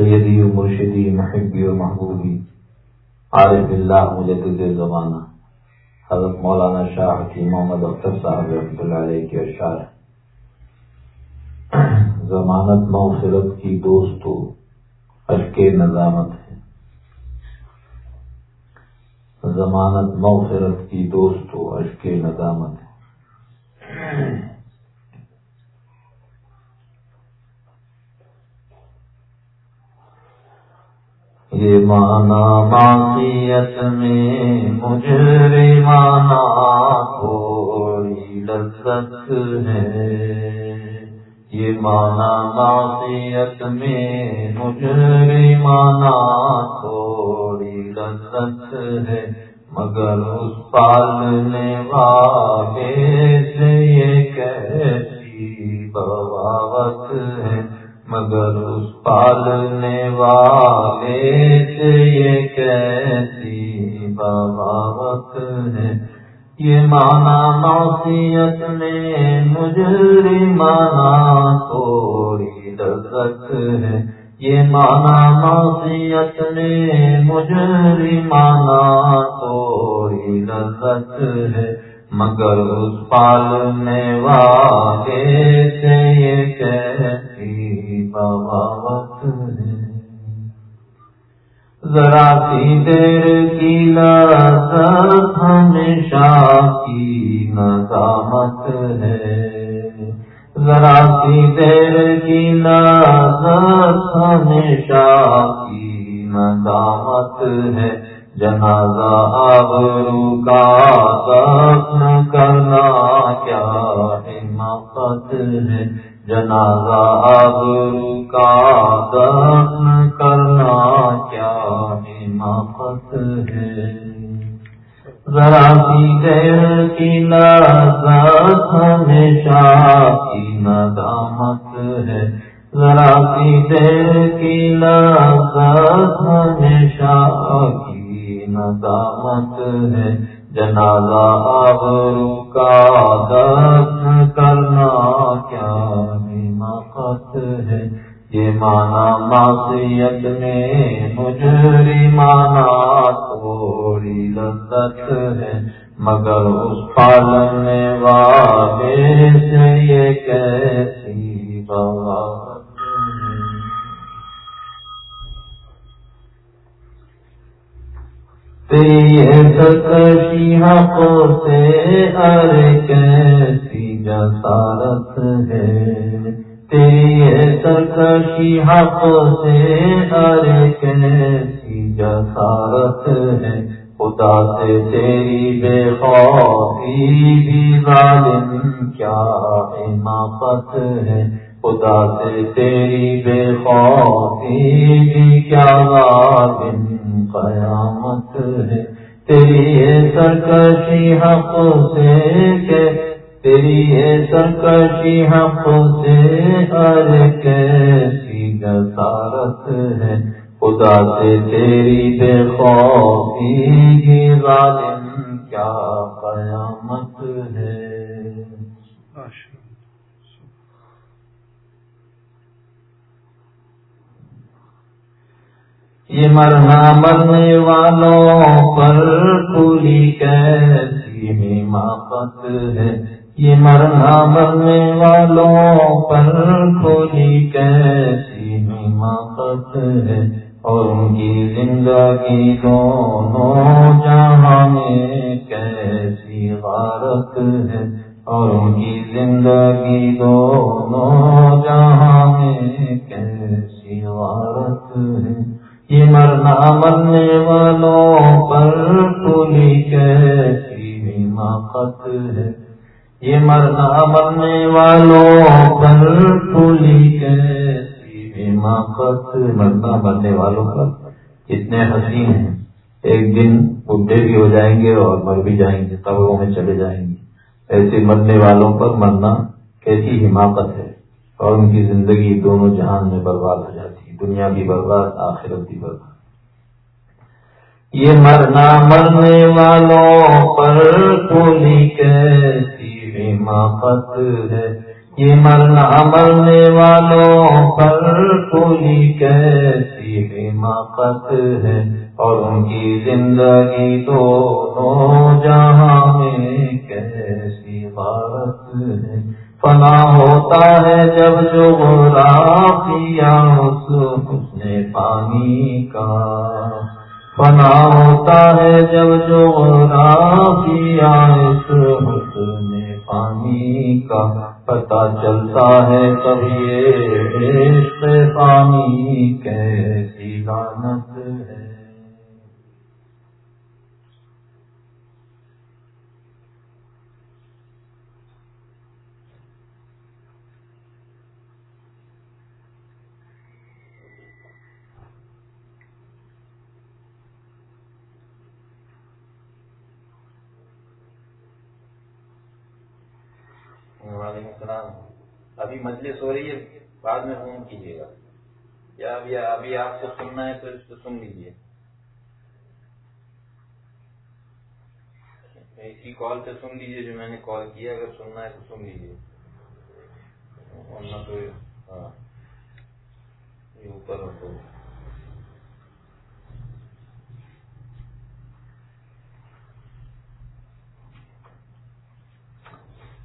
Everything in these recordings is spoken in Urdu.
سیدی و مرشدی محبی و محبوبی، عارف اللہ مجدد زمانہ، حضرت مولانا شاہ حکیم محمد اختر صاحب رحمۃ اللہ علیہ کے اشعار ضمانت مغفرت کی دوست ہو اشک نظامت ہے۔ ضمانت مغفرت کی دوست ہو اشک نظامت ہے۔ مانا معصیت میں مجھے مانا تھوڑی لذت ہے۔ یہ مانا معصیت میں مجھے مانا تھوڑی لذت ہے۔ مگر اس پالنے والے سے یہ کیسی بغاوت ہے۔ مگر اس پالنے والے سے یہ کیسی بغاوت ہے یہ مانا معصیت میں مجھے مانا تھوڑی لذت ہے یہ مانا معصیت میں مجھے مانا تھوڑی لذت ہے مگر اس پالنے والے سے یہ کیسی بغاوت ہے ذرا سی دیر کی لذت ہمیشہ کی ندامت ہے۔ ذرا سی دیر کی لذت ہمیشہ کی ندامت ہے۔ جنازہ آبرو کا دفن کرنا کیا حماقت ہے۔ جنازہ آبرو کا دفن کرنا کیا حماقت ہے ذرا سی دیر کی نہ کیسی جسارت ہے۔ خدا سے تیری بے خوفی بھی ظالم کیا حماقت ہے۔ خدا سے تیری بے خوفی بھی کیا ظالم؟ قیامت ہے۔ تیری سرکشی حق سے کہ تیری سرکشی حق سے ہر کیسی جسارت ہے۔ خدا سے تیری بے خوفی کی ظالم کیا قیامت ہے؟ یہ مرنا مرنے والوں پر کھلی کیسی حماقت ہے؟ یہ مرنا مرنے والوں پر کھلی کیسی حماقت ہے؟ اور ان کی زندگی دونوں جہاں میں کیسی غارت ہے؟ اور ان کی زندگی دونوں جہاں میں کیسی غارت ہے؟ یہ مرنا مرنے والوں پر پولی کیسی حماقت ہے؟ یہ مرنا مرنے والوں پر پولی کیسی حماقت مرنا مرنے والوں پر کتنے حسین ہیں۔ ایک دن بڈھے بھی ہو جائیں گے اور مر بھی جائیں گے، قبروں میں چلے جائیں گے۔ ایسے مرنے والوں پر مرنا کیسی حماقت ہے؟ اور ان کی زندگی دونوں جہان میں برباد ہو جاتی دنیا بھی برباد، آخرت بھی برباد۔ یہ مرنا مرنے والوں پر کیسی حماقت ہے۔ یہ مرنا مرنے والوں پر کوئی کیسی حماقت ہے اور ان کی زندگی دونوں جہاں میں کیسی بات ہے؟ فنا ہوتا ہے جب جو رافیا اس حسن پانی کا۔ فنا ہوتا ہے جب جو رافیا اس حسن پانی کا۔ پتا چلتا ہے کبھی پانی کیسی لانت ہے وعلیکم السلام۔ ابھی مجلس ہو رہی ہے، بعد میں فون کیجیے گا۔ یا ابھی ابھی آپ کو سننا ہے تو اس کو سن لیجیے۔ اسی کال پہ سن لیجیے جو میں نے کال کیا اگر سننا ہے تو سن لیجیے۔ ورنہ تو ہاں یہ اوپر تو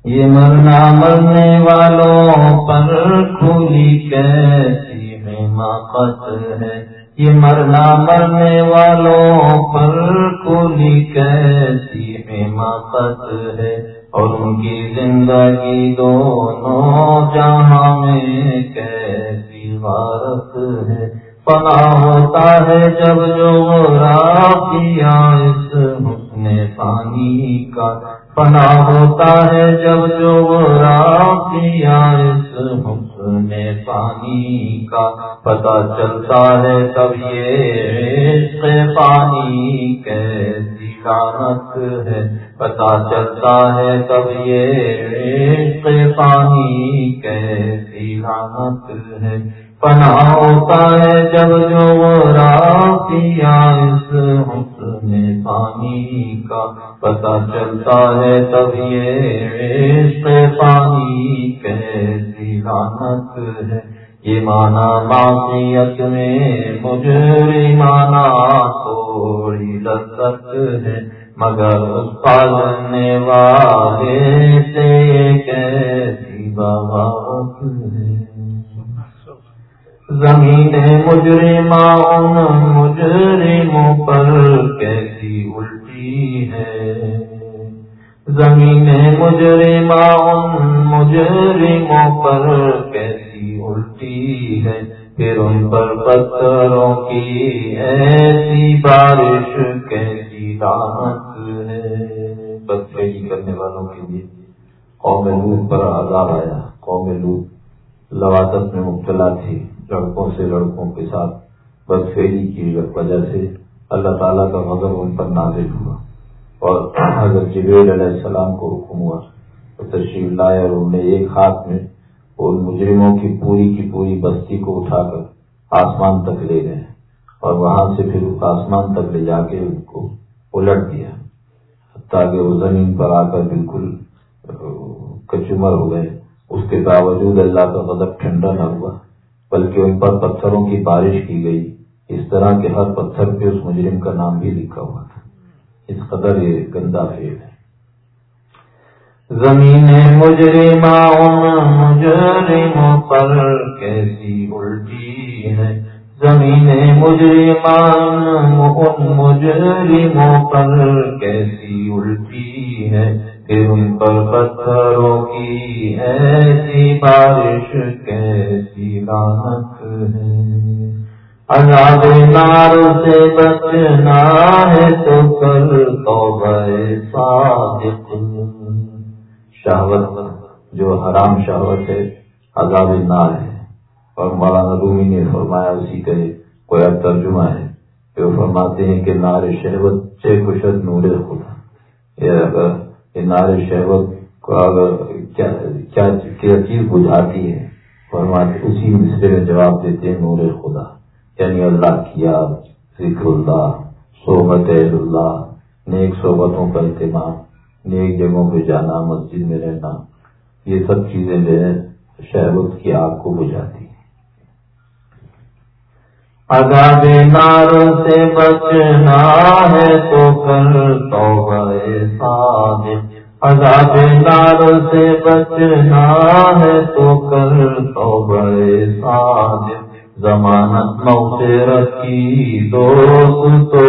یہ مرنا مرنے والوں پر کھلی کیسی حماقت ہے؟ یہ مرنا مرنے والوں پر کھلی کیسی حماقت ہے؟ اور ان کی زندگی دونوں جہاں میں کیسی غارت ہے؟ پنا ہوتا ہے جب جو رافیا اس حسن پانی کا پنا ہوتا ہے جب جو رافیا اس حسن پانی کا پتا چلتا ہے، تب یہ پانی کیسی لانت ہے۔ پتا چلتا ہے تب یہ پانی کیسی لانت ہے۔ پنا ہوتا ہے جب جو پتا چلتا ہے تب یہ پانی کیسی لانت ہے۔ یہ مانا معافیت میں مجھے مانا تھوڑی لذت ہے، مگر اس پالنے والے سے کیسی بغاوت ہے۔ زمین مجرمہ ان مجرموں پر کیسی الٹی ہے۔ زمین مجرمہ ان مجرموں پر کیسی الٹی ہے؟ پھر ان پر پتھروں کی ایسی بارش کیسی رامت ہے؟ بدفیلی کرنے والوں کے لیے قوم لوت پر عذاب آیا۔ قوم لوت لوادت میں مبتلا تھی لڑکوں سے لڑکوں کے ساتھ بدفیری کی وجہ سے۔ اللہ تعالیٰ کا غضب ان پر نازل ہوا۔ اور حضرت جبیل علیہ السلام کو حکم ہوا۔ تو تشریف لائے اور انہوں نے ایک ہاتھ میں ان مجرموں کی پوری کی پوری بستی کو اٹھا کر آسمان تک لے گئے اور وہاں سے پھر آسمان تک لے جا کے ان کو الٹ دیا۔ تاکہ وہ زمین پر آ کر بالکل کچمر ہو گئے۔ اس کے باوجود اللہ کا غضب ٹھنڈا نہ ہوا، بلکہ ان پر پتھروں کی بارش کی گئی۔ اس طرح کے ہر پتھر پہ اس مجرم کا نام بھی لکھا ہوا تھا۔ اس قدر یہ گندا فیل ہے۔ زمین مجرمہ ان مجرموں پر کیسی الٹی ہے۔ زمین مجرمان مجرموں پر کیسی الٹی ہے۔ پھر ان پر پتھروں کی ایسی بارش کیسی لانت ہے۔ عذاب نار سے بچنا ہے تو کر توبہ صادق شہوت جو حرام شہوت ہے عذاب نار ہے اور مولانا رومی نے فرمایا اسی کا کوئی ترجمہ ہے جو فرماتے ہیں کہ نار شہوت سے کشت نور خدا یہ اگر یہ نار شہوت کو اگر کیا چیز بجھاتی ہے، فرماتے اسی مصرے میں جواب دیتے ہیں نور خدا۔ یعنی اللہ کی یاد، ذکر اللہ، صحبت اللہ، نیک صحبتوں کا اہتمام، نیک جگہوں پہ جانا، مسجد میں رہنا، یہ سب چیزیں جو ہے شہبت کی آگ کو بجھاتی ہیں۔ عذاب نار سے بچنا ہے تو کر توبہ صادق۔ عذاب نار سے بچنا ہے تو کر توبہ صادق۔ ضمانت نو سے رکھی دوست تو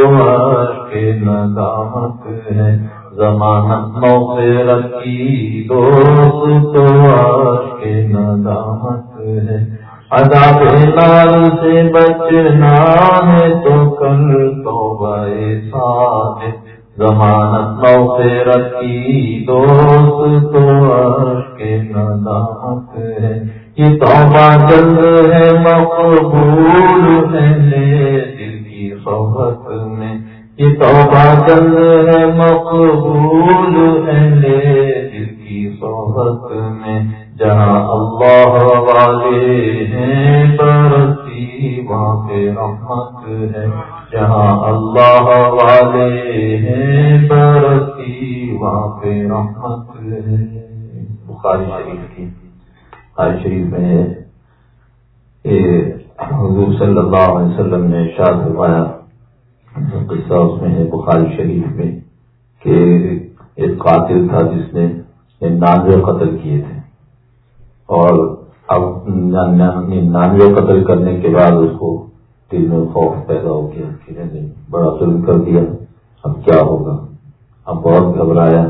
کے ندامت ہے۔ ضمانت نو سے رکھی دوست تو کے ندامت ہے۔ عذاب نار سے بچنا ہے تو کل توبہ ساتھ ضمانت نو سے رکھی دوست تو کے ندامت ہے۔ یہ توبہ جلد ہے مقبول ہے دل کی صحبت میں، یہ توبہ جلد ہے مقبول ہے دل کی صحبت میں جہاں اللہ والے ہیں برسی وہاں پہ رحمت ہے جہاں اللہ والے ہیں برسی وہاں پہ رحمت ہے۔ بخاری شریف کی۔ بخاری شریف میں ہے۔ حضور صلی اللہ علیہ وسلم نے شاد فرمایا قصہ اس میں ہے بخاری شریف میں، کہ ایک قاتل تھا جس نے نانوے قتل کیے تھے۔ اور اب نانوے قتل کرنے کے بعد اس کو دل میں خوف پیدا ہو گیا کہ بڑا ظلم کر دیا، اب کیا ہوگا؟ اب بہت گھبرایا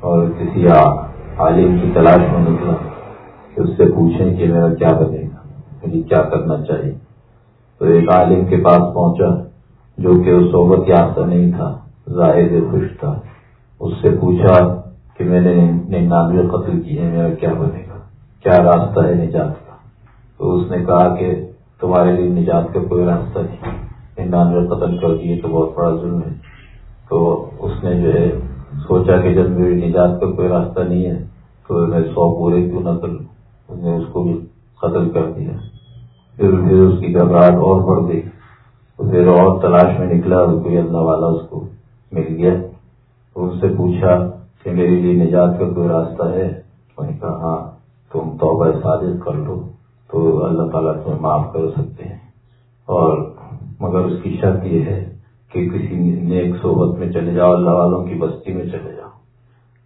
اور کسی عالم کی تلاش میں نکلا۔ اس سے پوچھیں کہ میرا کیا بنے گا، مجھے کیا کرنا چاہیے؟ تو ایک عالم کے پاس پہنچا جو کہ اس صحبت یافتہ نہیں تھا، ظاہر خوش تھا۔ اس سے پوچھا کہ میں نے ننانوے قتل کی ہے، میرا کیا بنے گا؟ کیا راستہ ہے نجات کا؟ تو اس نے کہا کہ تمہارے لیے نجات کا کوئی راستہ نہیں۔ ننانوے قتل کر دیے تو بہت بڑا ظلم ہے۔ تو اس نے جو ہے سوچا کہ جب میری نجات کا کوئی راستہ نہیں ہے تو میں سو پورے کیوں نہ کر لوں؟ اس نے اس کو بھی قتل کر دیا۔ پھر پھر اس کی گھبراہٹ اور بڑھ گئی تو پھر اور تلاش میں نکلا کوئی اللہ والا اس کو مل گیا۔ تو اس سے پوچھا کہ میرے لیے نجات کا کوئی راستہ ہے؟ میں نے کہا ہاں تم توبہ سازش کر لو، تو اللہ تعالیٰ تمہیں معاف کر سکتے ہیں۔ اور مگر اس کی شرط یہ ہے کہ کسی نیک صحبت میں چلے جاؤ، اللہ والوں کی بستی میں چلے جاؤ۔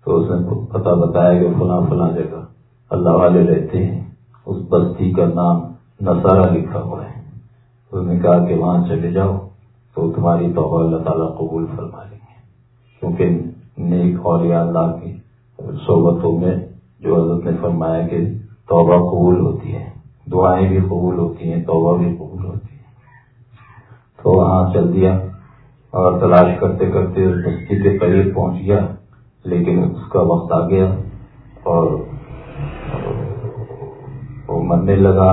تو اس نے پتا بتایا کہ فلاں فلاں جگہ اللہ والے رہتے ہیں، اس بستی کا نام نصارہ لکھا ہوا ہے۔ اس نے کہا کہ وہاں چلے جاؤ، تو تمہاری توبہ اللہ تعالیٰ قبول فرما لیں گے۔ کیونکہ نیک اور اللہ کی صحبتوں میں جو حضرت نے فرمایا کہ توبہ قبول ہوتی ہے، دعائیں بھی قبول ہوتی ہیں، توبہ بھی قبول ہوتی ہے تو وہاں چل دیا اور تلاش کرتے کرتے اس بستی کے قریب پہنچ گیا، لیکن اس کا وقت آ گیا اور مرنے لگا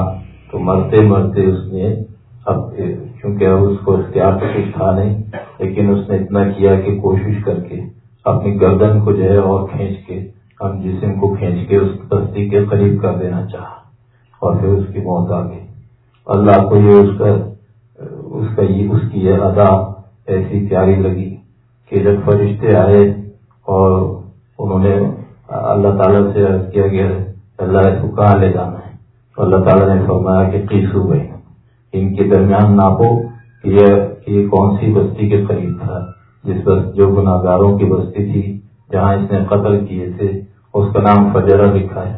تو مرتے مرتے اس نے اب کیونکہ اب اس کو اختیار تو کچھ تھا نہیں، لیکن اس نے اتنا کیا کہ کوشش کر کے اپنی گردن کو جو ہے اور کھینچ کے ہم جسم کو کھینچ کے اس بستی کے قریب کر دینا چاہا اور پھر اس کی موت آ گئی۔ اللہ کو یہ اس کا اس کا یہ، اس کی یہ ادا ایسی پیاری لگی کہ جب فرشتے آئے اور انہوں نے اللہ تعالیٰ سے عرض کیا گیا اللہ کو کہاں لے جانا ہے؟ اللہ تعالیٰ نے فرمایا کہ قیسو بھائی ان کے درمیان ناپو یہ کون سی بستی کے قریب تھا، جس بس جو گناہ گاروں کی بستی تھی، جہاں اس نے قتل کیے تھے، اس کا نام فجرا لکھا ہے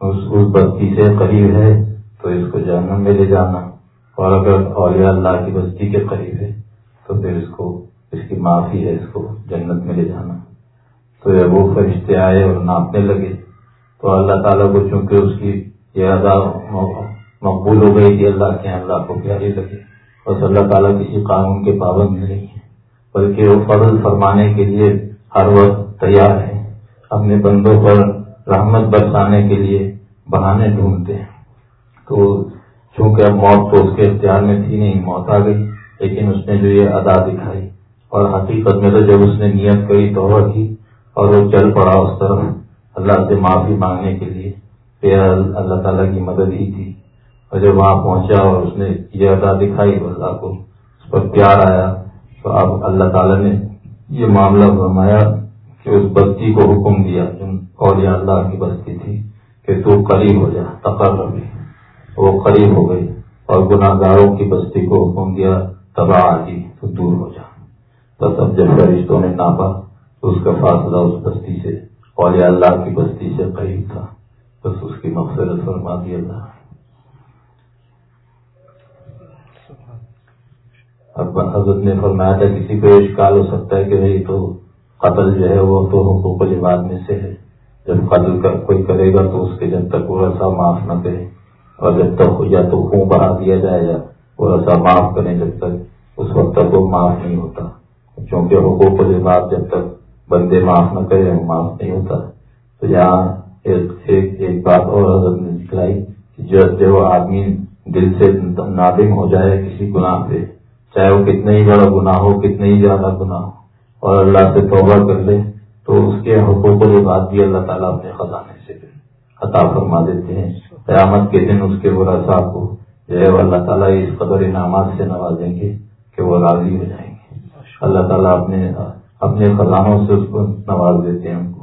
اس اس بستی سے قریب ہے تو اس کو جہنم میں لے جانا۔ اور اگر اولیاء اللہ کی بستی کے قریب ہے تو پھر اس کو، اس کی معافی ہے، اس کو جنت میں لے جانا۔ تو جب وہ فرشتے آئے اور ناپنے لگے۔ تو اللہ تعالیٰ کو چونکہ اس کی یہ ادا مقبول ہو گئی تھی اللہ کے اللہ کو پیاری لگے بس اللہ تعالیٰ کسی قانون کے پابند نہیں ہے بلکہ وہ فضل فرمانے کے لیے ہر وقت تیار ہے اپنے بندوں پر رحمت برسانے کے لیے بہانے ڈھونڈتے ہیں۔ تو چونکہ اب موت تو اس کے اختیار میں تھی نہیں، موت آ گئی، لیکن اس نے جو یہ ادا دکھائی اور حقیقت میں تو جب اس نے نیت کری توبہ کی اور وہ چل پڑا اس طرف اللہ سے معافی مانگنے کے لیے۔ پھر اللہ تعالیٰ کی مدد ہی تھی۔ اور جب وہاں پہنچا اور اس نے یہ ادا دکھائی اللہ کو اس پر پیار آیا، تو اب اللہ تعالیٰ نے یہ معاملہ فرمایا کہ اس بستی کو حکم دیا جو اولیاء اللہ کی بستی تھی کہ تو قریب ہو جا، تقرر بھی۔ وہ قریب ہو گئی اور گناہ گاروں کی بستی کو حکم دیا، تباہ آگی تو دور ہو جا۔ بس اب جب فرشتوں نے ناپا، تو اس کا فاصلہ اس بستی سے اور اللہ کی بستی سے قریب تھا۔ بس اس کی مقصد فرما دی اللہ۔ اب حضرت نے فرمایا تھا، کسی کو اشکال ہو سکتا ہے کہ بھائی تو قتل جو ہے وہ تو حقوق العباد میں سے ہے۔ جب قتل کر کوئی کرے گا تو اس کے جب تک وہ ایسا معاف نہ کرے، اور جب تک یا تو خون بڑھا دیا جائے یا وہ ایسا معاف کریں جب تک اس وقت تک وہ معاف نہیں ہوتا۔ کیونکہ حقوق کے بعد جب تک بندے معاف نہ کرے معاف نہیں ہوتا۔ تو یہاں ایک بات اور حضرت نے دکھلائی کہ جب وہ آدمی دل سے نادم ہو جائے، کسی گناہ پہ، چاہے وہ کتنے ہی بڑا گناہ ہو، کتنے ہی زیادہ گناہ ہو، اور اللہ سے توبہ کر لے، تو اس کے حقوق کے بعد بھی اللہ تعالیٰ اپنے خزانے سے عطا فرما دیتے ہیں۔ قیامت کے دن اس کے برا صاحب کو جو ہے اللہ تعالیٰ اس قدر انعامات سے نوازیں گے کہ وہ راضی ہو جائیں گے۔ اللہ تعالیٰ اپنے اپنے خزانوں سے اس کو نواز دیتے ہیں ان کو۔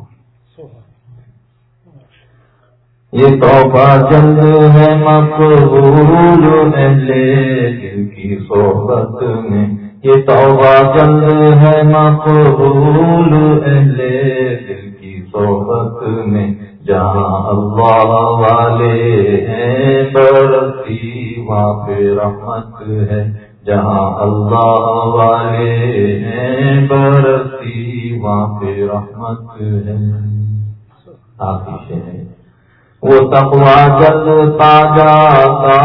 یہ توبہ جلد ہے مقبول دل کی صحبت میں یہ توبہ جلد ہے مقبول دل کی صحبت میں جہاں اللہ والے ہیں برتی وہاں پہ رحمت ہے۔ جہاں اللہ والے ہیں برتی وہاں پہ رحمت ہے۔ آفیش ہے وہ تقوا جلتا جاتا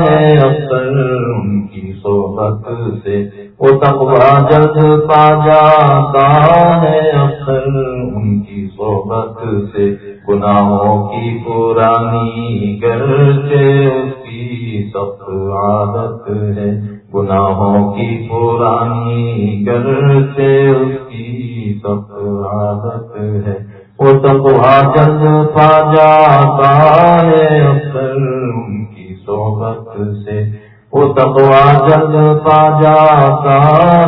ہے اکثر ان کی صحبت سے۔ وہ تقوا جلتا جاتا ہے اکثر ان کی صحبت سے۔ گناہوں کی پرانی گرچہ اس کی سخت عادت ہے۔ گناہوں کی پرانی گرچہ اس کی سخت عادت ہے۔ وہ تقوا جلد پا جاتا ہے اکثر ان کی صحبت سے وہ تقوا جلد پا جاتا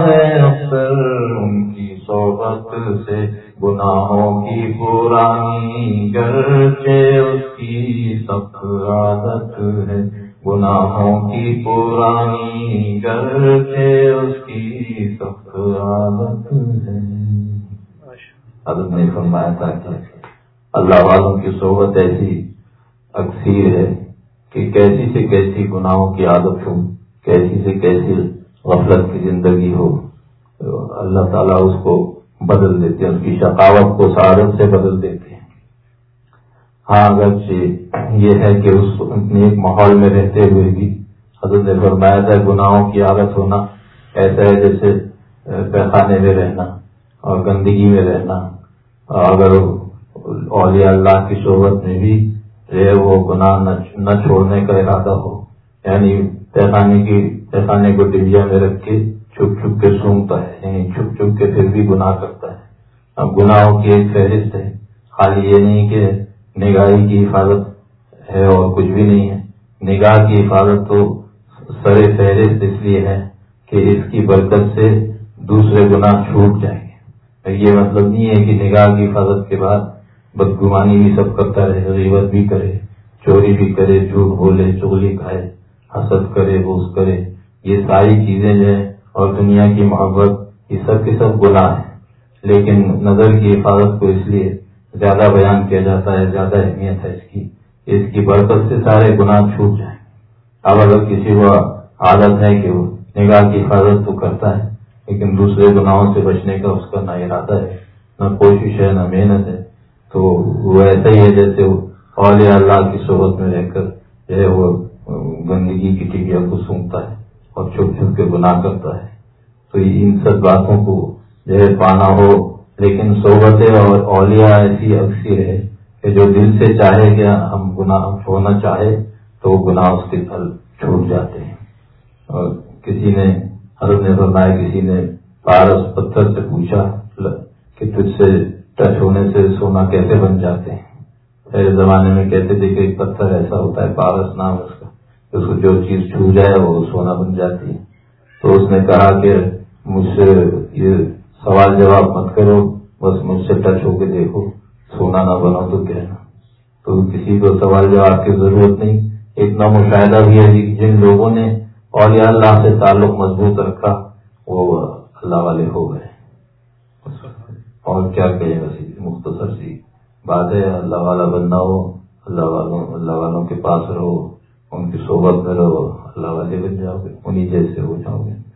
ہے اکثر ان کی صحبت سے گناہوں کی پرانی گرچہ اس کی سخت عادت ہے گناہوں کی پرانی گرچہ اس کی سخت عادت ہے حضرت نے فرمایا تھا کہ اللہ والوں کی صحبت ایسی اکثیر ہے کہ کیسی سے کیسی گناہوں کی عادت ہو کیسی سے کیسی غفلت کی زندگی ہو، اللہ تعالیٰ اس کو بدل دیتے ہیں، اس کی شقاوت کو سہارت سے بدل دیتے ہیں۔ ہاں اگرچہ یہ ہے کہ اس ایک ماحول میں رہتے ہوئے بھی حضرت نے فرمایا تھا، گناہوں کی عادت ہونا ایسا ہے جیسے پیخانے میں رہنا۔ اور گندگی میں رہنا۔ اگر اولیاء اللہ کی صحبت میں بھی وہ گناہ نہ چھوڑنے کا ارادہ ہو یعنی پیخانے کی پیخانے کو ڈبیا میں رکھ کے چھپ چھپ کے سونگتا ہے یعنی چھپ چھپ کے پھر بھی گناہ کرتا ہے۔ اب گناہوں کی ایک فہرست ہے۔ خالی یہ نہیں کہ نگاہی کی حفاظت ہے اور کچھ بھی نہیں ہے۔ نگاہ کی حفاظت تو سر فہرست اس لیے ہے کہ اس کی برکت سے دوسرے گناہ چھوٹ جائیں۔ یہ مطلب نہیں ہے کہ نگاہ کی حفاظت کے بعد بدگمانی بھی سب کرتا رہے، غیبت بھی کرے، چوری بھی کرے، جھوٹ بولے چولی کھائے، حسد کرے بوس کرے، یہ ساری چیزیں جو ہیں اور دنیا کی محبت یہ سب کے سب گناہ ہیں۔ لیکن نظر کی حفاظت کو اس لیے زیادہ بیان کیا جاتا ہے، زیادہ اہمیت ہے اس کی اس کی برکت سے سارے گناہ چھوٹ جائیں۔ اب اگر کسی کو عادت ہے کہ وہ نگاہ کی حفاظت تو کرتا ہے لیکن دوسرے گناہوں سے بچنے کا اس کا نہ ارادہ ہے، نہ کوشش ہے، نہ محنت ہے۔ تو وہ ایسا ہی ہے جیسے اولیاء اللہ کی صحبت میں رہ کر جو ہے وہ گندگی کی ٹکیا کو سونگتا ہے اور چھپ چھپ کے گناہ کرتا ہے۔ تو ان سب باتوں کو جو ہے پانا ہو، لیکن صحبت اور اولیاء ایسی اکثر ہے کہ جو دل سے چاہے کہ ہم گناہ چھوڑنا چاہے تو وہ گناہ اس کے پھل چھوٹ جاتے ہیں۔ اور کسی نے حضرت نے فرمایا کسی نے پارس پتھر سے پوچھا کہ تجھ سے ٹچ ہونے سے سونا کیسے بن جاتے ہیں؟ پہلے زمانے میں کہتے تھے کہ ایک پتھر ایسا ہوتا ہے، پارس نام اس کا اس کو جو چیز چھو جائے وہ سونا بن جاتی ہے۔ تو اس نے کہا کہ مجھ سے یہ سوال جواب مت کرو، بس مجھ سے ٹچ ہو کے دیکھو، سونا نہ بنو تو کہنا تو کسی کو سوال جواب کی ضرورت نہیں اتنا مشاہدہ بھی ہے جن لوگوں نے اور یا اللہ سے تعلق مضبوط رکھا، وہ اللہ والے ہو گئے۔ اور کیا کہیں وسیع، مختصر سی بات ہے، اللہ والا بندہ ہو، اللہ والوں اللہ والوں کے پاس رہو، ان کی صحبت میں رہو، اللہ والے بن جاؤ گے انہیں جیسے ہو جاؤ گے۔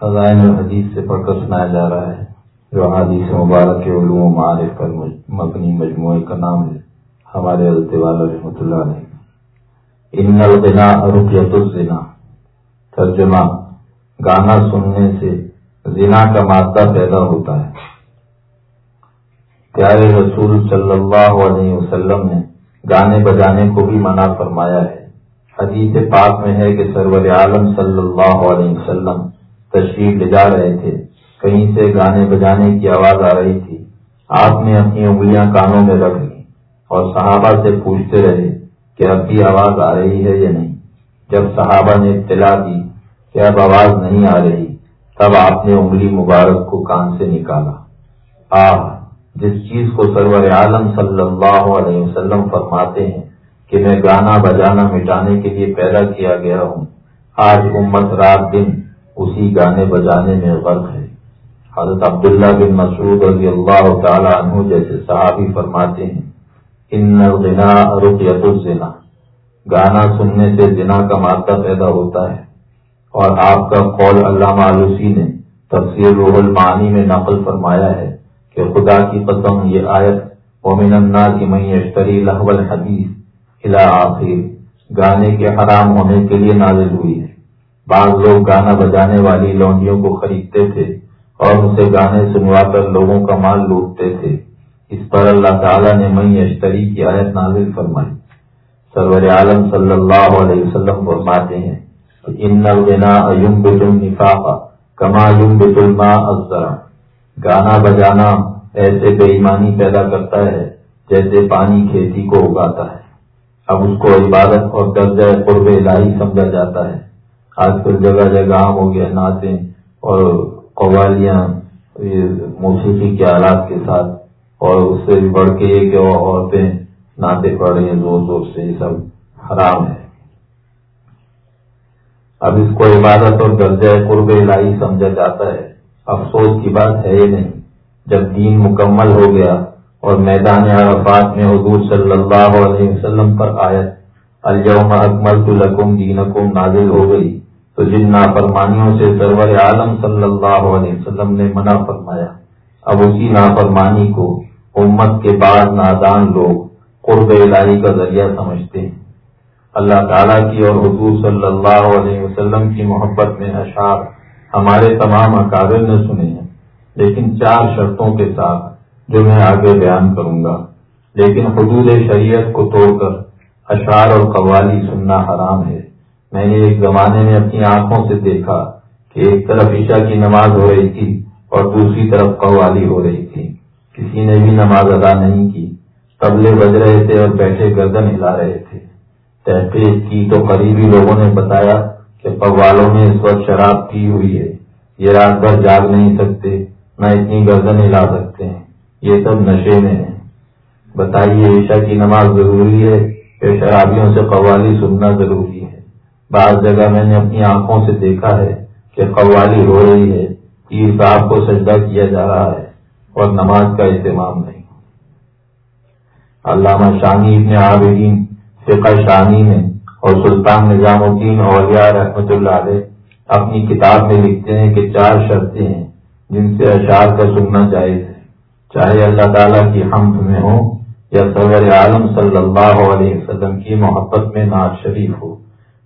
خزائن حدیث سے پڑھ کر سنایا جا رہا ہے، جو حادیث مبارک کے علوم و معارف پر مبنی مجموعے کا نام ہے، ہمارے حضرت والا رحمۃ اللہ نے ان الغنا رقیت الزنا۔ ترجمہ، گانا سننے سے زنا کا مادہ پیدا ہوتا ہے۔ پیارے رسول صلی اللہ علیہ وسلم نے گانے بجانے کو بھی منع فرمایا ہے۔ حدیث پاک میں ہے کہ سرور عالم صلی اللہ علیہ وسلم تشریف لے جا رہے تھے۔ کہیں سے گانے بجانے کی آواز آ رہی تھی۔ آپ نے اپنی انگلیاں کانوں میں رکھ لی اور صحابہ سے پوچھتے رہے کہ اب بھی آواز آ رہی ہے یا نہیں۔ جب صحابہ نے اطلاع دی کہ اب آواز نہیں آ رہی، تب آپ نے انگلی مبارک کو کان سے نکالا۔ آ جس چیز کو سرور عالم صلی اللہ علیہ وسلم فرماتے ہیں کہ میں گانا بجانا مٹانے کے لیے پیدا کیا گیا ہوں، آج امت رات دن اسی گانے بجانے میں غرق ہے۔ حضرت عبداللہ بن مسعود رضی اللہ تعالی عنہ جیسے صحابی فرماتے ہیں، ان الغنا رقیت الزنا گانا سننے سے زنا کا مادہ پیدا ہوتا ہے۔ اور آپ کا قول علامہ آلوسی نے تفسیر روح المعانی میں نقل فرمایا ہے کہ خدا کی قسم یہ آیت، ومن الناس من یشتری لہو الحدیث الى آخر، گانے کے حرام ہونے کے لیے نازل ہوئی۔ ہے بعض لوگ گانا بجانے والی لونڈیوں کو خریدتے تھے اور اسے گانے سنوا کر لوگوں کا مال لوٹتے تھے۔ اس پر اللہ تعالیٰ نے مئی اشتری کی آیت نازل فرمائی۔ سرور عالم صلی اللہ علیہ وسلم فرماتے ہیں، ان یم بتم نفاقہ کما یم بت ازرا گانا بجانا ایسے بے ایمانی پیدا کرتا ہے جیسے پانی کھیتی کو اگاتا ہے۔ اب اس کو عبادت اور درجہ قرب الہی سمجھا جاتا ہے۔ آج کل جگہ جگہ عام ہو گیا نعتیں اور قوالیاں موسیقی کے آلات کے ساتھ، اور اس سے بھی بڑھ کے یہ کہ عورتیں نعتیں پڑھ رہی ہیں زور زور سے، یہ سب حرام ہے۔ اب اس کو عبادت اور درجہ قرب الہی سمجھا جاتا ہے۔ افسوس کی بات ہے یہ نہیں۔ جب دین مکمل ہو گیا اور میدان عرفات میں حضور صلی اللہ علیہ وسلم پر آیت الجوم اکمل تو لکم دین نازل ہو گئی۔ تو جن نافرمانیوں سے سرور عالم صلی اللہ علیہ وسلم نے منع فرمایا، اب اسی نافرمانی کو امت کے بعد نادان لوگ قرب الہی کا ذریعہ سمجھتے ہیں۔ اللہ تعالیٰ کی اور حضور صلی اللہ علیہ وسلم کی محبت میں اشعار ہمارے تمام اکابر نے سنے ہیں، لیکن چار شرطوں کے ساتھ جو میں آگے بیان کروں گا۔ لیکن حدود شریعت کو توڑ کر اشعار اور قوالی سننا حرام ہے۔ میں نے ایک زمانے میں اپنی آنکھوں سے دیکھا کہ ایک طرف عشاء کی نماز ہو رہی تھی اور دوسری طرف قوالی ہو رہی تھی۔ کسی نے بھی نماز ادا نہیں کی۔ تبلے بج رہے تھے اور بیٹھے گردن ہلا رہے تھے۔ تحقیق کی تو قریبی لوگوں نے بتایا کہ قوالوں نے اس وقت شراب پی ہوئی ہے۔ یہ رات بھر جاگ نہیں سکتے، نہ اتنی گردن ہلا سکتے ہیں۔ یہ سب نشے میں ہیں۔ بتائیے، عشاء کی نماز ضروری ہے کہ شرابیوں سے قوالی سننا ضروری ہے؟ بعض جگہ میں نے اپنی آنکھوں سے دیکھا ہے کہ قوالی ہو رہی ہے، پیر صاحب کو سجدہ کیا جا رہا ہے اور نماز کا اہتمام نہیں۔ علامہ شانی ابن عابدین، فقہ شانی میں اور سلطان نظام الدین اولیاء رحمت اللہ علیہ اپنی کتاب میں لکھتے ہیں کہ چار شرطیں ہیں جن سے اشعار کا سننا جائز ہے۔ چاہے اللہ تعالیٰ کی حمد میں ہو یا سور عالم صلی اللہ علیہ وسلم کی محبت میں ناز شریف ہو۔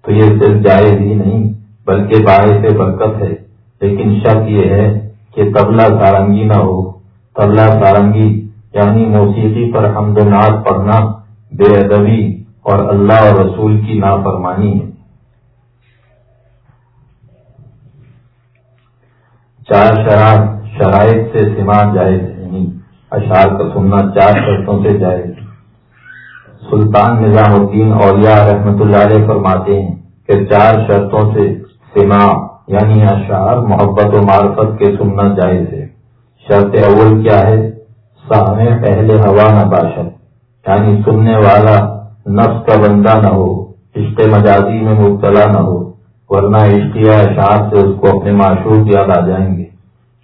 تو یہ صرف جائز ہی نہیں، بلکہ باعث برکت ہے۔ لیکن شک یہ ہے کہ تبلا سارنگی نہ ہو۔ تبلا سارنگی یعنی موسیقی پر حمد و ناز پڑھنا بے ادبی اور اللہ اور رسول کی نافرمانی ہے۔ چار شرائط شرائط سے سما جائز نہیں۔ اشعار کا سننا چار شرطوں سے جائز۔ سلطان نظام الدین اولیاء رحمت اللہ علیہ فرماتے ہیں کہ چار شرطوں سے سما یعنی اشعار، محبت و معرفت کے سننا جائز ہے شرط اول کیا ہے؟ سامع پہلے ہوا نہ باشد یعنی سننے والا نفس کا بندہ نہ ہو، عشق مجازی میں مبتلا نہ ہو، ورنہ عشقیہ اشعار سے اس کو اپنے معشوق یاد آ جائیں گے۔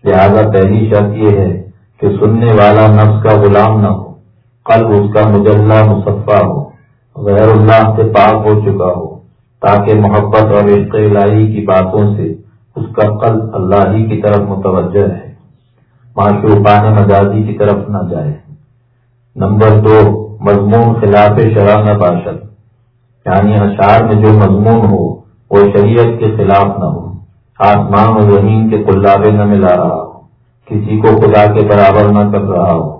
لہذا پہلی شرط یہ ہے کہ سننے والا نفس کا غلام نہ ہو۔ قلب اس کا مجلہ مصفہ ہو، غیر اللہ سے پاک ہو چکا ہو، تاکہ محبت اور عشق الہی کی باتوں سے اس کا قلب اللہ ہی کی طرف متوجہ ہے معشوقان مجازی کی طرف نہ جائے۔ نمبر دو، مضمون خلاف شرح نہ باشد۔ یعنی اشعار میں جو مضمون ہو، وہ شریعت کے خلاف نہ ہو۔ آسمان و زمین کے کلابے نہ ملا رہا ہو۔ کسی کو خدا کے برابر نہ کر رہا ہو۔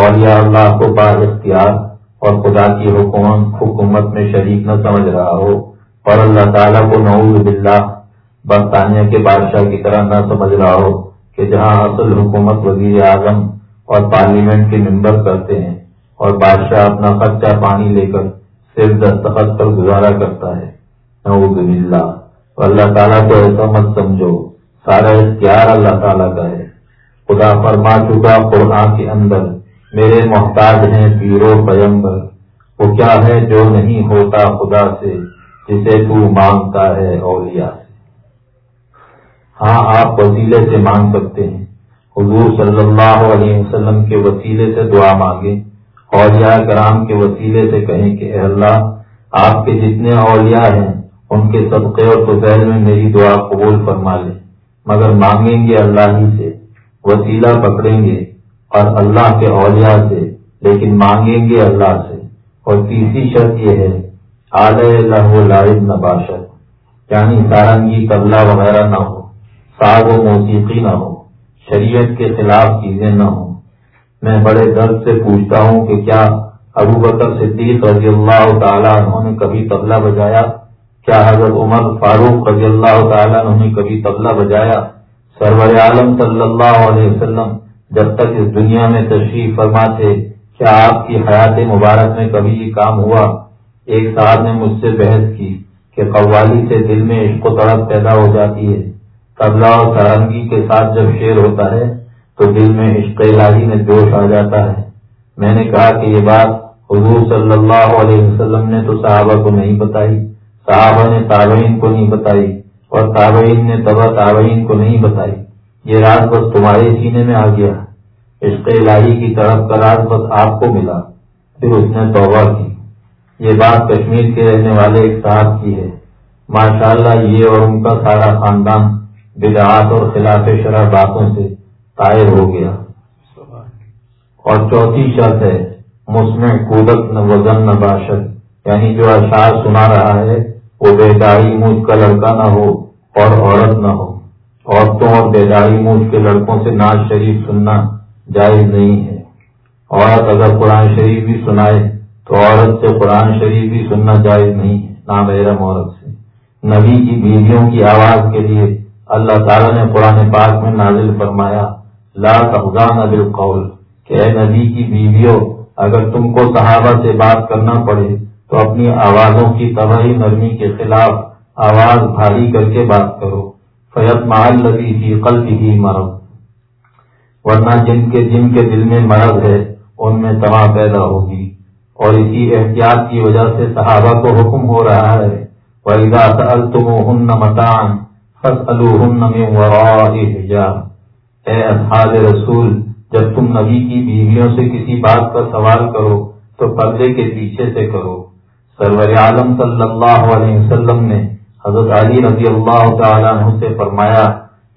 اور یا اللہ کو بعض اختیار اور خدا کی حکومت حکومت میں شریک نہ سمجھ رہا ہو اور اللہ تعالیٰ کو نعوذ باللہ برطانیہ کے بادشاہ کی طرح نہ سمجھ رہا ہو کہ جہاں اصل حکومت وزیر اعظم اور پارلیمنٹ کے ممبر کرتے ہیں اور بادشاہ اپنا خرچہ پانی لے کر صرف دستخط پر گزارا کرتا ہے۔ نعوذ باللہ۔ اللہ تعالیٰ کو ایسا مت سمجھو، سارا اختیار اللہ تعالیٰ کا ہے۔ خدا فرما چکا قرآن کے اندر۔ میرے محتاج ہیں پیرو پیمبر وہ کیا ہے جو نہیں ہوتا خدا سے، جسے تو مانگتا ہے اولیا سے؟ ہاں آپ وسیلے سے مانگ سکتے ہیں۔ حضور صلی اللہ علیہ وسلم کے وسیلے سے دعا مانگے۔ اولیاء کرام کے وسیلے سے کہیں کہ اے اللہ، آپ کے جتنے اولیاء ہیں، ان کے صدقے اور دوپہر میں میری دعا قبول فرما لے۔ مگر مانگیں گے اللہ ہی سے، وسیلہ پکڑیں گے۔ اور اللہ کے اولیاء سے، لیکن مانگیں گے اللہ سے۔ اور تیسری شرط یہ ہے اللہ لائب نباشت یعنی سارنگی طبلہ وغیرہ نہ ہو۔ ساگ و موسیقی نہ ہو۔ شریعت کے خلاف چیزیں نہ ہوں۔ میں بڑے درد سے پوچھتا ہوں کہ کیا ابو بکر صدیق رضی اللہ تعالیٰ انہوں نے کبھی تبلا بجایا؟ کیا حضرت عمر فاروق رضی اللہ تعالیٰ نے کبھی تبلا بجایا؟ سرور عالم صلی اللہ علیہ وسلم جب تک اس دنیا میں تشریف فرما تھے کیا آپ کی حیات مبارک میں کبھی یہ کام ہوا، ایک صاحب نے مجھ سے بحث کی کہ قوالی سے دل میں عشق و طرف پیدا ہو جاتی ہے۔ تبلا اور سرنگی کے ساتھ جب شیر ہوتا ہے، تو دل میں عشق الہی میں جوش آ جاتا ہے۔ میں نے کہا کہ یہ بات حضور صلی اللہ علیہ وسلم نے تو صحابہ کو نہیں بتائی، صحابہ نے تابعین کو نہیں بتائی اور تابعین نے تبا تابعین کو نہیں بتائی۔ یہ رات بس تمہارے سینے میں آ گیا۔ عشق الہی کی طرف کا راز بس آپ کو ملا، پھر اس نے توبہ کی۔ یہ بات کشمیر کے رہنے والے ایک صاحب کی ہے۔ ماشاء اللہ یہ اور ان کا سارا خاندان بدعات اور خلاف شرح باتوں سے طائر ہو گیا۔ اور چوتھی شرط ہے، مسمع کودک نہ وزن نہ باشد۔ یعنی جو اشعار سنا رہا ہے، وہ بیداری مجھ کا لڑکا نہ ہو اور عورت نہ ہو۔ عورتوں اور بیداری مجھ کے لڑکوں سے ناز شریف سننا جائز نہیں ہے۔ عورت اگر قرآن شریف بھی سنائے تو عورت سے قرآن شریف بھی سننا جائز نہیں ہے۔ نامحرم عورت سے۔ نبی کی بیویوں کی آواز کے لیے اللہ تعالیٰ نے قرآن پاک میں نازل فرمایا، لا تفغان بالقول۔ کہ اے نبی کی بیویوں، اگر تم کو صحابہ سے بات کرنا پڑے تو اپنی آوازوں کی طبعی نرمی کے خلاف آواز بھاری کر کے بات کرو۔ فیت محل لگی تھی قلب ہی مرض۔ ورنہ جن کے جن کے دل میں مرض ہے، ان میں تباہ پیدا ہوگی۔ اور اسی احتیاط کی وجہ سے صحابہ کو حکم ہو رہا ہے، وَإِذَا سَأَلْتُمُوهُنَّ مَتَاعًا فَاسْأَلُوهُنَّ مِنْ وَرَاءِ حِجَابٍ۔ اے اصحاب رسول، جب تم نبی کی بیویوں سے کسی بات پر سوال کرو، تو پردے کے پیچھے سے کرو۔ سرور عالم صلی اللہ علیہ وسلم نے حضرت علی رضی اللہ تعالیٰ عنہ سے فرمایا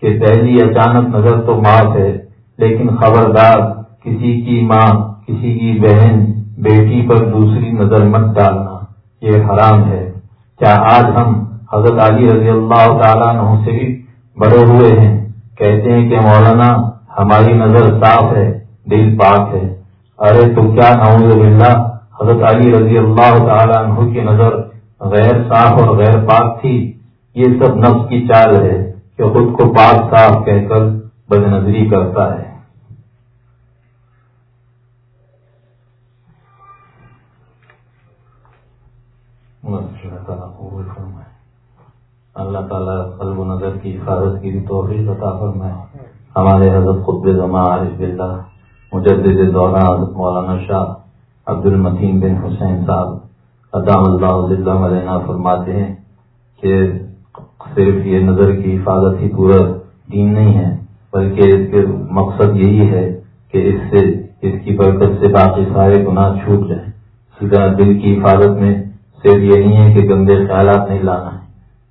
کہ پہلی اچانک نظر تو معاف ہے۔ لیکن خبردار کسی کی ماں، کسی کی بہن، بیٹی پر دوسری نظر مت ڈالنا، یہ حرام ہے۔ کیا آج ہم حضرت علی رضی اللہ تعالیٰ عنہ سے بھی بڑے ہوئے ہیں؟ کہتے ہیں کہ مولانا، ہماری نظر صاف ہے، دل پاک ہے۔ ارے تو کیا نعوذ باللہ، حضرت علی رضی اللہ تعالیٰ عنہ کی نظر غیر صاف اور غیر پاک تھی؟ یہ سب نفس کی چال ہے کہ خود کو پاک صاف کہہ کر بد نظری کرتا ہے۔ اللہ تعالیٰ قلب و نظر کی حفاظت کی بھی توفیق عطا فرمائے۔ ہمارے حضرت خطب زماں عارف بلّہ مجدد دورہ مولانا شاہ عبد المتین بن حسین صاحب ادام اللہ علیہ فرماتے ہیں کہ صرف یہ نظر کی حفاظت ہی پورا دین نہیں ہے، بلکہ اس کے مقصد یہی ہے کہ اس سے، اس کی برکت سے باقی سارے گناہ چھوٹ جائیں۔ اسی طرح دل کی حفاظت میں صرف یہ نہیں ہے کہ گندے خیالات نہیں لانا۔ ہے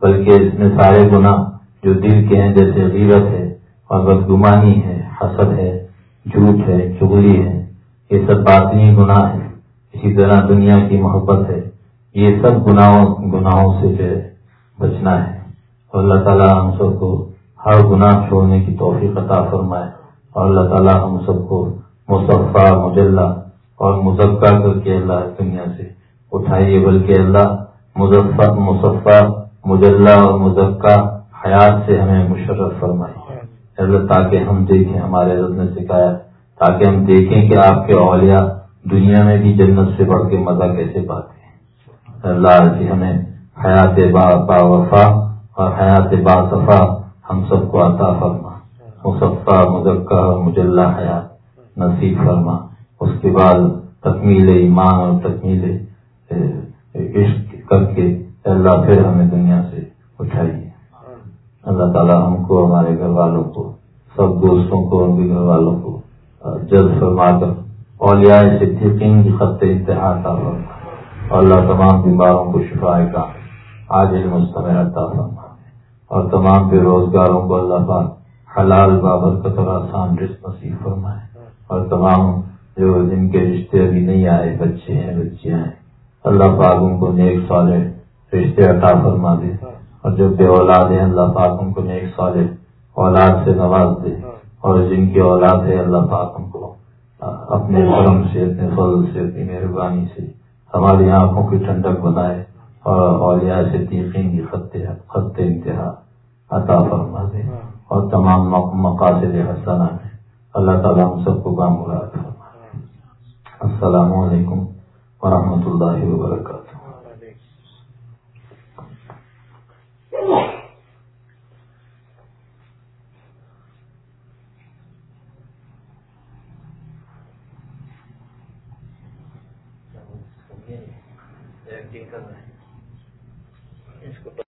بلکہ اس میں سارے گناہ جو دل کے ہیں، جیسے غیرت ہے، اور بدگمانی ہے، حسد ہے، جھوٹ ہے چگلی ہے، یہ سب باطنی گناہ ہے اسی طرح دنیا کی محبت ہے۔ یہ سب گناہوں گناہوں سے جو ہے، بچنا ہے۔ اور اللہ تعالیٰ ہم سب کو ہر گناہ چھوڑنے کی توفیق عطا فرمائے۔ اور اللہ تعالیٰ ہم سب کو مصفہ مجلہ اور مذکر کر کے اللہ دنیا سے اٹھائیے، بلکہ اللہ مظفر مصفہ مجلہ اور مذکہ حیات سے ہمیں مشرف فرمائے۔ اللہ، تاکہ ہم دیکھیں ہمارے حضرت نے سکھایا، تاکہ ہم دیکھیں کہ آپ کے اولیاء دنیا میں بھی جنت سے بڑھ کے مزہ کیسے پاتے ہیں۔ اللہ کی ہمیں حیات با با وفا اور حیات با صفا ہم سب کو عطا فرما۔ مصفہ مذکہ اور مجلہ حیات نصیب فرما۔ اس کے بعد تکمیل ایمان اور تکمیل عشق کر کے اللہ پھر ہمیں دنیا سے اٹھائیے۔ اللہ تعالیٰ ہم کو، ہمارے گھر والوں کو، سب دوستوں کو، ان کے گھر والوں کو جلد فرما کر اولیاء صدیقین کی خط اتحاد فرما۔ اور اللہ تمام بیماروں کو شفا کا آج مستمر عطا فرما۔ اور تمام بے روزگاروں کو اللہ پاک حلال بابرکت اور آسان رشت نصیب فرمائے۔ اور تمام جو جن کے رشتے ابھی نہیں آئے، بچے ہیں، بچیاں ہیں، اللہ پاک ان کو نیک سالے رشتے عطا فرما دے اور جو بے اولاد ہیں، اللہ پاک ان کو نیک سالے اولاد سے نواز دے اور جن کی اولاد ہے، اللہ پاک ان کو اپنے کرم سے، اپنے فضل سے، اپنی مہربانی سے ہماری آنکھوں کی ٹھنڈک بنائے اور اولیاء سے تیقین کی خط خط انتہا عطا فرما دے اور تمام مقاصد حسنہ میں اللہ تعالیٰ ہم سب کو کام مراد فرما السلام علیکم ورحمۃ اللہ وبرکاتہ۔